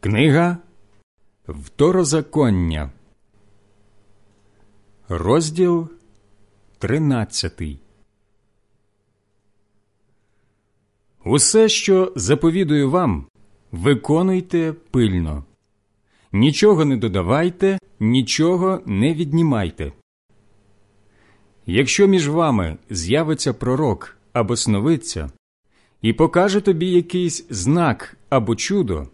Книга Второзаконня, розділ тринадцятий. Усе, що заповідую вам, виконуйте пильно. Нічого не додавайте, нічого не віднімайте. Якщо між вами з'явиться пророк або сновидця і покаже тобі якийсь знак або чудо,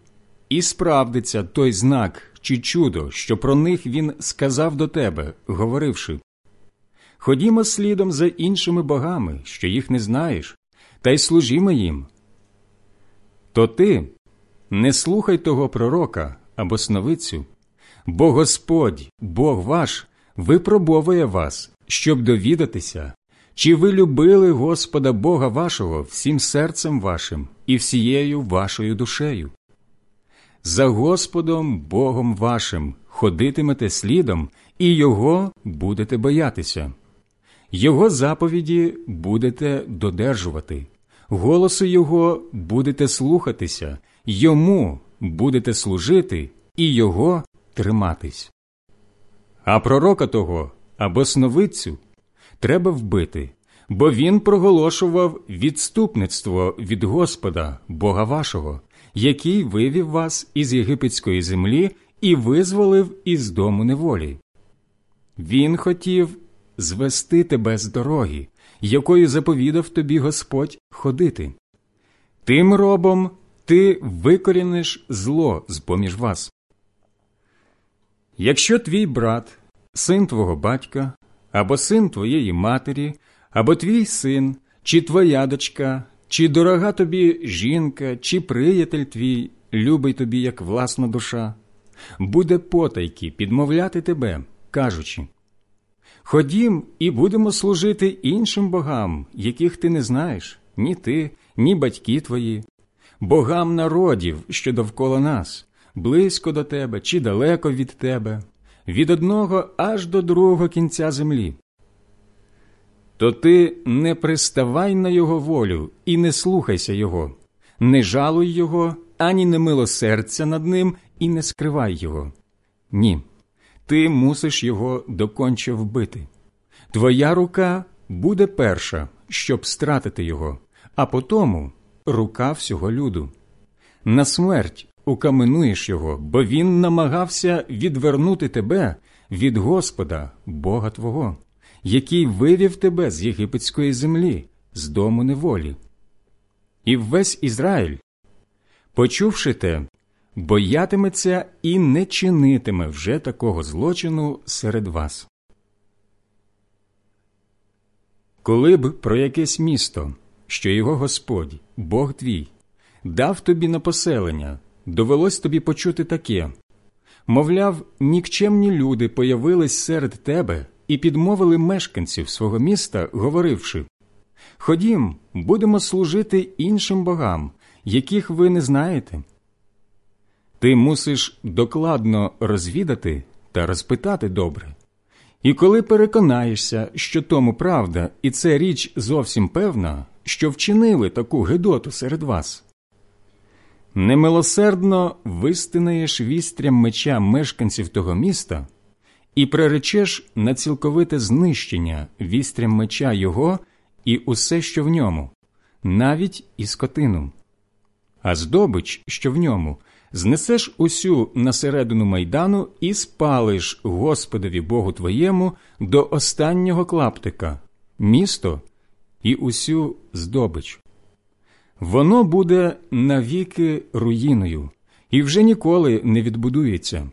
і справдиться той знак чи чудо, що про них він сказав до тебе, говоривши Ходімо слідом за іншими богами, що їх не знаєш, та й служімо їм. То ти не слухай того пророка або сновицю, бо Господь, Бог ваш, випробовує вас, щоб довідатися, чи ви любили Господа Бога вашого всім серцем вашим і всією вашою душею. За Господом Богом вашим ходитимете слідом, і Його будете боятися. Його заповіді будете додержувати, голосу Його будете слухатися, йому будете служити і Його триматись. А пророка того або сновидцю треба вбити, бо він проголошував відступництво від Господа, Бога вашого, який вивів вас із єгипетської землі і визволив із дому неволі. Він хотів звести тебе з дороги, якою заповідав тобі Господь ходити. Тим робом ти викоріниш зло з поміж вас. Якщо твій брат, син твого батька, або син твоєї матері, або твій син, чи твоя дочка, чи дорога тобі жінка, чи приятель твій, любий тобі, як власна душа, буде потайки підмовляти тебе, кажучи Ходім і будемо служити іншим богам, яких ти не знаєш, ні ти, ні батьки твої, богам народів, що довкола нас, близько до тебе чи далеко від тебе, від одного аж до другого кінця землі. То ти не приставай на його волю і не слухайся його, не жалуй його, ані не милосердця над ним і не скривай його. Ні, ти мусиш його доконче вбити. Твоя рука буде перша, щоб стратити його, а потому рука всього люду. На смерть укаменуєш його, бо він намагався відвернути тебе від Господа, Бога Твого, який вивів тебе з єгипетської землі, з дому неволі. І весь Ізраїль, почувши те, боятиметься і не чинитиме вже такого злочину серед вас. Коли б про якесь місто, що його Господь, Бог твій, дав тобі на поселення, довелось тобі почути таке мовляв, нікчемні люди появились серед тебе і підмовили мешканців свого міста, говоривши Ходім, будемо служити іншим богам, яких ви не знаєте. Ти мусиш докладно розвідати та розпитати добре. І коли переконаєшся, що тому правда, і це річ зовсім певна, що вчинили таку гидоту серед вас, немилосердно вистинаєш вістрям меча мешканців того міста і приречеш на цілковите знищення вістрям меча його і усе, що в ньому, навіть і скотину, а здобич, що в ньому знесеш усю на середину майдану і спалиш Господові Богу твоєму до останнього клаптика, місто і усю здобич. Воно буде навіки руїною і вже ніколи не відбудується.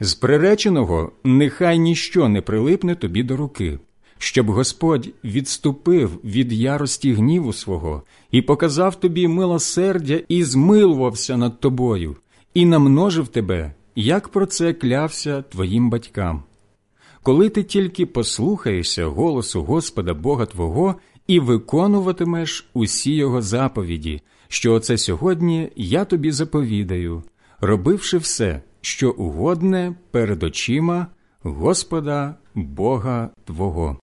З приреченого нехай ніщо не прилипне тобі до руки, щоб Господь відступив від ярості гніву свого і показав тобі милосердя і змилувався над тобою, і намножив тебе, як про це клявся твоїм батькам. Коли ти тільки послухаєшся голосу Господа Бога Твого і виконуватимеш усі його заповіді, що оце сьогодні я тобі заповідаю, робивши все, що угодне перед очима Господа Бога Твого.